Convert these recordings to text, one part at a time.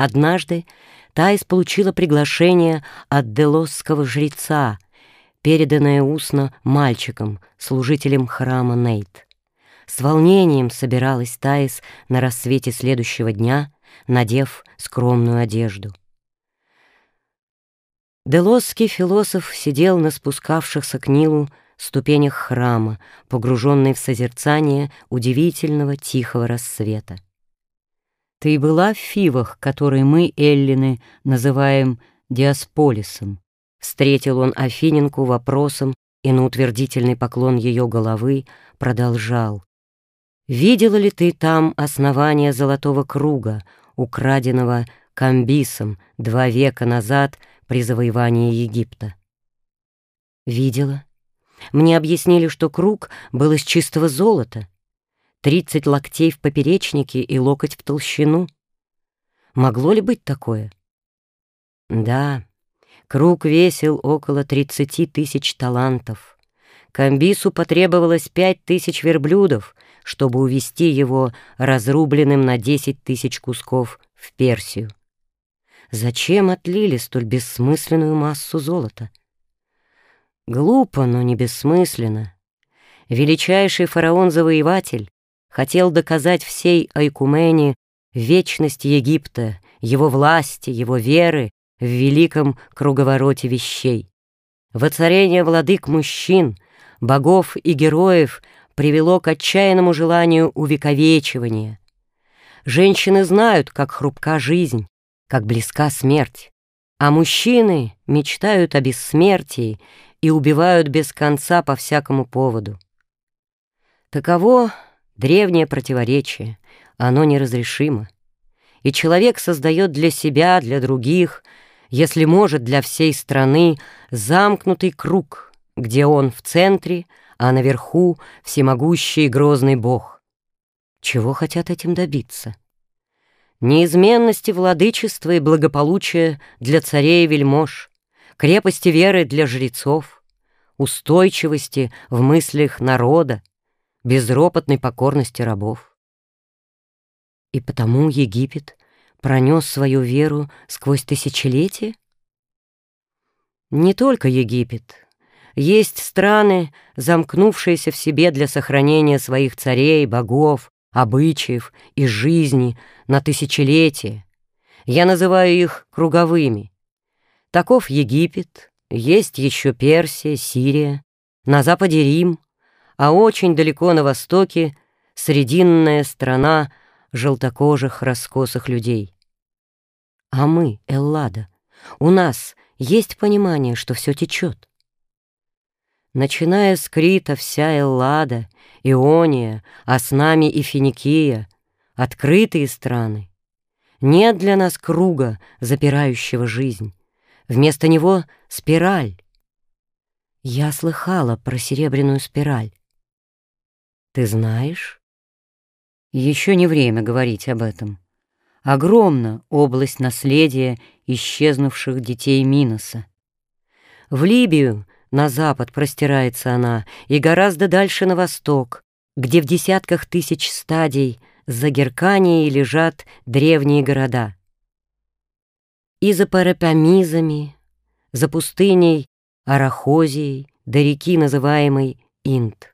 Однажды Таис получила приглашение от делосского жреца, переданное устно мальчиком, служителем храма Нейт. С волнением собиралась Таис на рассвете следующего дня, надев скромную одежду. Делосский философ сидел на спускавшихся к Нилу ступенях храма, погруженный в созерцание удивительного тихого рассвета. Ты была в Фивах, которые мы, эллины, называем Диасполисом. Встретил он Афиненку вопросом и на утвердительный поклон ее головы продолжал. «Видела ли ты там основание золотого круга, украденного Камбисом два века назад при завоевании Египта?» «Видела. Мне объяснили, что круг был из чистого золота, Тридцать локтей в поперечнике и локоть в толщину. Могло ли быть такое? Да, круг весил около тридцати тысяч талантов. Камбису потребовалось пять тысяч верблюдов, чтобы увести его разрубленным на десять тысяч кусков в Персию. Зачем отлили столь бессмысленную массу золота? Глупо, но не бессмысленно. Величайший фараон-завоеватель хотел доказать всей Айкумене вечность Египта, его власти, его веры в великом круговороте вещей. Воцарение владык мужчин, богов и героев привело к отчаянному желанию увековечивания. Женщины знают, как хрупка жизнь, как близка смерть, а мужчины мечтают о бессмертии и убивают без конца по всякому поводу. Таково Древнее противоречие, оно неразрешимо. И человек создает для себя, для других, если может, для всей страны, замкнутый круг, где он в центре, а наверху всемогущий и грозный бог. Чего хотят этим добиться? Неизменности владычества и благополучия для царей и вельмож, крепости веры для жрецов, устойчивости в мыслях народа, безропотной покорности рабов. И потому Египет пронес свою веру сквозь тысячелетия? Не только Египет. Есть страны, замкнувшиеся в себе для сохранения своих царей, богов, обычаев и жизни на тысячелетия. Я называю их круговыми. Таков Египет, есть еще Персия, Сирия, на западе Рим — а очень далеко на востоке срединная страна желтокожих раскосых людей. А мы, Эллада, у нас есть понимание, что все течет. Начиная с Крита вся Эллада, Иония, а с нами и Финикия, открытые страны. Нет для нас круга, запирающего жизнь. Вместо него спираль. Я слыхала про серебряную спираль. Ты знаешь? Еще не время говорить об этом. Огромна область наследия исчезнувших детей Миноса. В Либию на запад простирается она и гораздо дальше на восток, где в десятках тысяч стадий за Герканией лежат древние города. И за парапамизами, за пустыней Арахозией до реки, называемой Инд.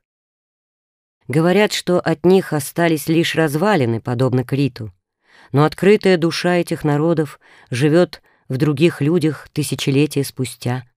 Говорят, что от них остались лишь развалины, подобно Криту. Но открытая душа этих народов живет в других людях тысячелетия спустя —